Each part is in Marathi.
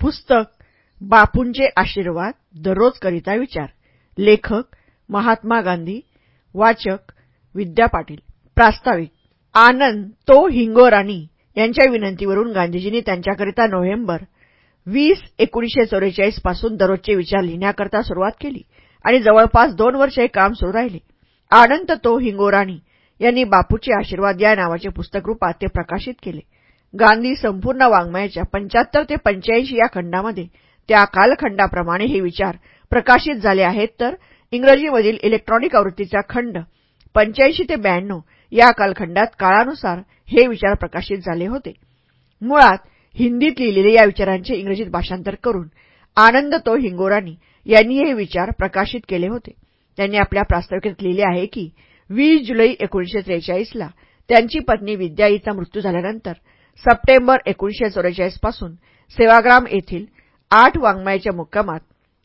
पुस्तक बापूंचे आशीर्वाद दररोज करिता विचार. लेखक महात्मा गांधी. वाचक विद्या पाटील. प्रास्ताविक आनंद तो हिंगोराणी यांच्या विनंतीवरून गांधीजींनी त्यांच्याकरिता नोव्हेंबर वीस एकोणीसशे चौवेचाळीसपासून दररोजचे विचार लिहिण्याकरता सुरुवात केली आणि जवळपास दोन वर्ष हे काम सुरू राहिले. आनंद तो हिंगोराणी यांनी बापूचे आशीर्वाद या नावाचे पुस्तक रूपात ते प्रकाशित केले. गांधी संपूर्ण वाङ्मयाच्या पंच्याहत्तर ते पंच्याऐंशी या खंडामध्ये त्या कालखंडाप्रमाणे हे विचार प्रकाशित झाले आहेत तर इंग्रजीमधील इलेक्ट्रॉनिक आवृत्तीचा खंड पंच्याऐंशी ते ब्याण्णव या कालखंडात काळानुसार हे विचार प्रकाशित झाले होते. मुळात हिंदीत लिहिलेले या विचारांचे इंग्रजीत भाषांतर करून आनंद तो हिंगोरानी यांनी हे विचार प्रकाशित केले होते. त्यांनी आपल्या प्रास्ताविकेत लिहिले आहे की वीस जुलै एकोणीसशे त्रेचाळीसला त्यांची पत्नी विद्या हिचा मृत्यू झाल्यानंतर सप्टेंबर एकोणीसशे चौवेचाळीसपासून सेवाग्राम येथील आठ वाङ्मयाच्या मुक्कामात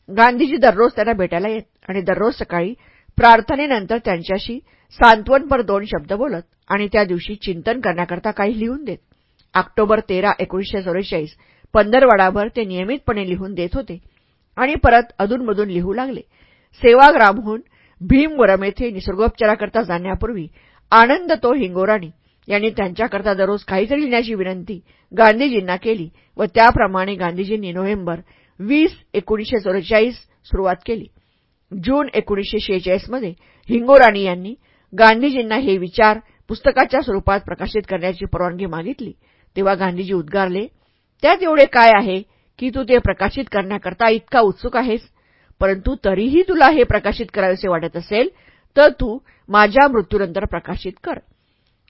गांधीजी दररोज त्यांना भेटायला येत आणि दररोज सकाळी प्रार्थनेनंतर त्यांच्याशी सांत्वनपर दोन शब्द बोलत आणि त्या दिवशी चिंतन करण्याकरता काही लिहून देत. ऑक्टोबर तेरा एकोणीसशे चौवेचाळीस पंधरवाडाभर ते नियमितपणे लिहून देत होते आणि परत अधूनमधून लिहू लागले. सेवाग्रामहून भीमवरम येथे निसर्गोपचाराकरता जाण्यापूर्वी आनंद तो हिंगोराणी यांनी त्यांच्याकरता दररोज काहीतरी लिहिण्याची विनंती गांधीजींना केली व त्याप्रमाणे गांधीजींनी नोव्हेंबर वीस एकोणीसशे चौवेचाळीस सुरुवात केली. जून एकोणीसशे शेहेचाळीसमध्ये हिंगोराणी यांनी गांधीजींना हे विचार पुस्तकाच्या स्वरूपात प्रकाशित करण्याची परवानगी मागितली. तेव्हा गांधीजी उद्गारले त्यात एवढे काय आहे की तू ते प्रकाशित करण्याकरता इतका उत्सुक आहेस? परंतु तरीही तुला हे प्रकाशित करावेसे वाटत असेल तर तू माझ्या मृत्यूनंतर प्रकाशित कर.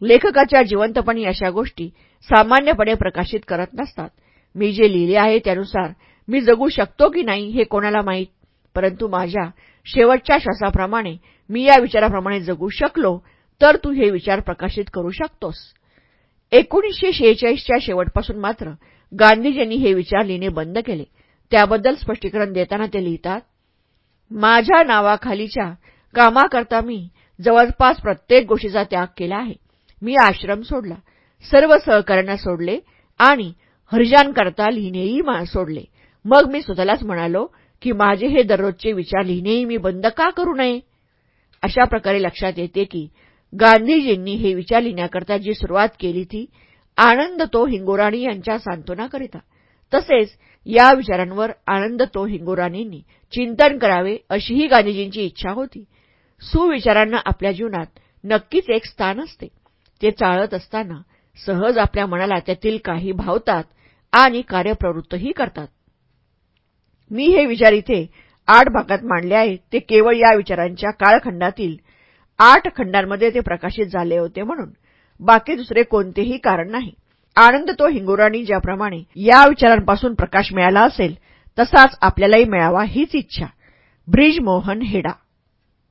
लेखकाच्या जिवंतपणी अशा गोष्टी सामान्यपणे प्रकाशित करत नसतात. मी जे लिहिले आहे त्यानुसार मी जगू शकतो की नाही हे कोणाला माहीत? परंतु माझ्या शेवटच्या श्वासाप्रमाणे मी या विचाराप्रमाणे जगू शकलो तर तू हे विचार प्रकाशित करू शकतोस. एकोणीसशे शेहेचाळीसच्या शेवटपासून मात्र गांधीजींनी हे विचार लिहिणे बंद केले. त्याबद्दल स्पष्टीकरण देताना ते लिहितात माझ्या नावाखालीच्या कामाकरता मी जवळपास प्रत्येक गोष्टीचा त्याग केला आहे. मी आश्रम सोडला. सर्व सहकार्यांना सोडले आणि हरिजांकरता लिहिणेही सोडले. मग मी स्वतःलाच म्हणालो की माझे हे दररोजचे विचार लिहिणेही मी बंद का करू नये? अशा प्रकारे लक्षात येते की गांधीजींनी हे विचार लिहिण्याकरता जी सुरुवात केली ती आनंद तो हिंगोराणी यांच्या सांत्वनाकरिता तसेच या विचारांवर आनंद तो हिंगोराणींनी चिंतन करावे अशीही गांधीजींची इच्छा होती. सुविचारांना आपल्या जीवनात नक्कीच एक स्थान असते. ते चाळत असताना सहज आपल्या मनाला त्यातील काही भावतात आणि कार्यप्रवृत्तही करतात. मी हे विचार इथे आठ भागात मांडले आहेत. ते केवळ या विचारांच्या काळखंडातील आठ खंडांमध्ये ते प्रकाशित झाले होते म्हणून. बाकी दुसरे कोणतेही कारण नाही. आनंद तो हिंगोराणी ज्याप्रमाणे या विचारांपासून प्रकाश मिळाला असेल तसाच आपल्यालाही मिळावा हीच इच्छा. ब्रिजमोहन हेडा